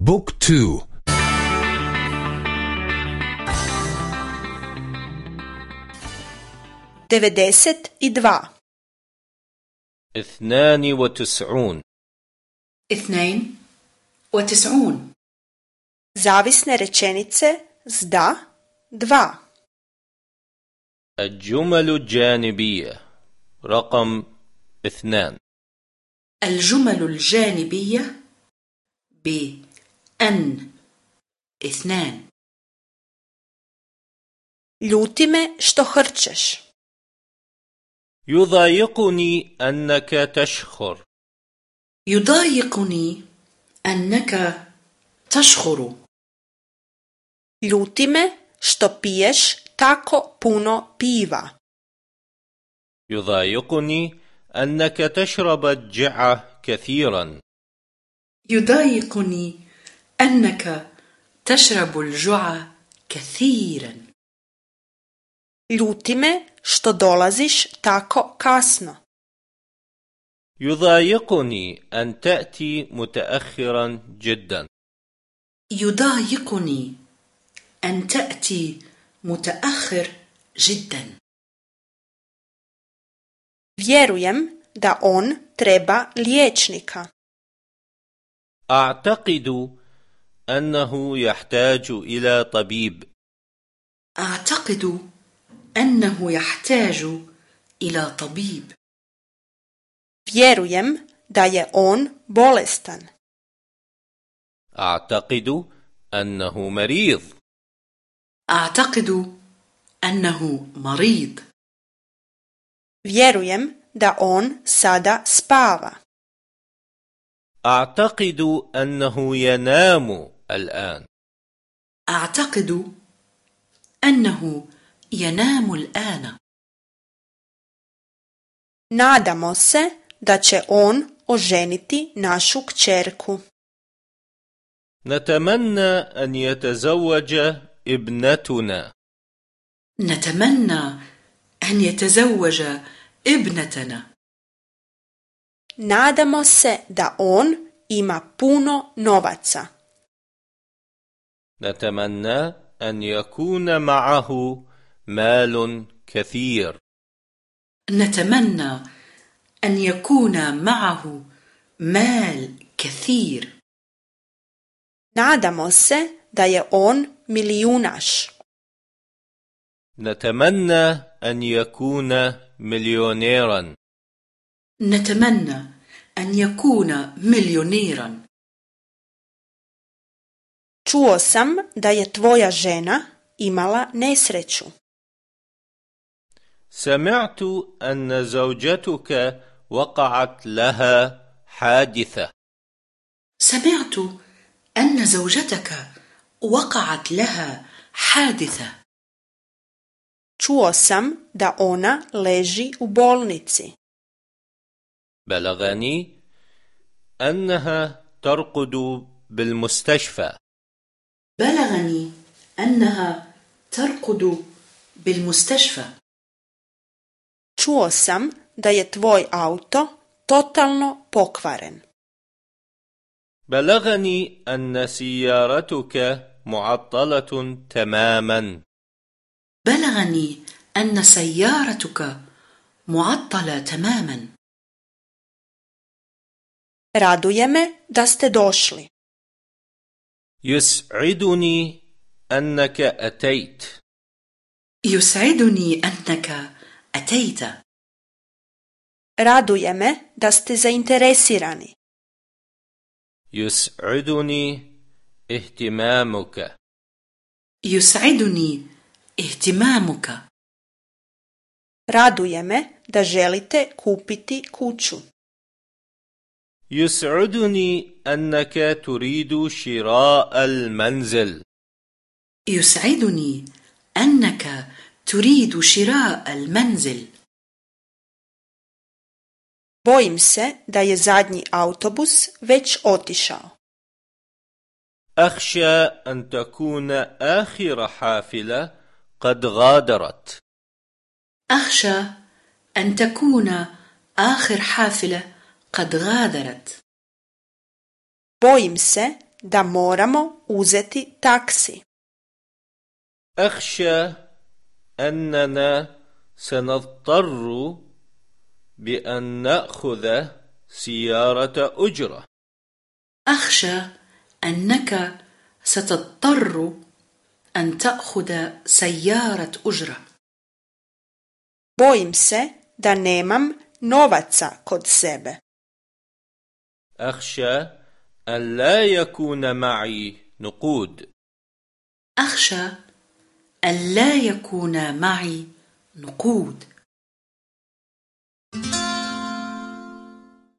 بوك تو. i dva اثنان وتسعون. اثنين وتسعون. zavisne rečenice s da dva. الجمل الجانبية رقم اثنان. الجمل الجانبية بأن اثنان. ljuti me što hrčeš يضايقني أنك تشخر. يضايقني أنك تشخر. ljuti me što piješ tako puno piva يضايقني أنك تشرب الجعة كثيرا. يضايقني أنك تشرب الجع كثيرا. Ljuti me što dolaziš tako kasno. يضايقني أن تأتي متأخرا جدا. يضايقني أن تأتي متأخر جدا. Vjerujem da on treba liječnika. أعتقد أنه يحتاج إلى طبيب. أعتقد أنه يحتاج إلى طبيب. Vjerujem da je on bolestan. أعتقد أنه مريض. أعتقد أنه مريض. Vjerujem da on sada spava. أعتقد أنه ينام. الآن. أعتقد أنه ينام الآن. Nadamo se da će on oženiti našu kćerku. نتمنى أن يتزوج ابنتنا. نتمنى أن يتزوج ابنتنا. Nadamo se da on ima puno novaca. نتمنى أن يكون معه مال كثير. نتمنى أن يكون معه مال كثير. Nadamo se da je on milijunaš. نتمنى أن يكون مليونيرا. نتمنى أن يكون مليونيرا. Čuo sam da je tvoja žena imala nesreću. سمعت أن زوجتك وقعت لها حادثة سمعت أن زوجتك وقعت لها حادثة čuo sam da ona leži u bolnici. بلغني أنها ترقد بالمستشفى بلغني أنها ترقد بالمستشفى. Čuo sam da je tvoj auto totalno pokvaren. بلغني أن سيارتك معطلة تماما. بلغني أن سيارتك معطلة تماما. Raduje me da ste došli. يسعدني أنك أتيت يسعدني أنك أتيت raduje me da ste zainteresirani يسعدني اهتمامك يسعدني اهتمامك raduje me da želite kupiti kuću يسعدني أنك تريد شراء المنزل. يسعدني أنك تريد شراء المنزل. Bojim se da je zadnji autobus već otišao. أخشى أن تكون آخر حافلة قد غادرت. أخشى أن تكون آخر حافلة قد غادرت bojim se da moramo uzeti taksi. أخشى أننا سنضطر بأن نأخذ سيارة أجرة أخشى أنك ستضطر أن تأخذ سيارة أجرة Bojim se da nemam novaca kod sebe. أخشى أن لا يكون معي نقود. أخشى أن لا يكون معي نقود.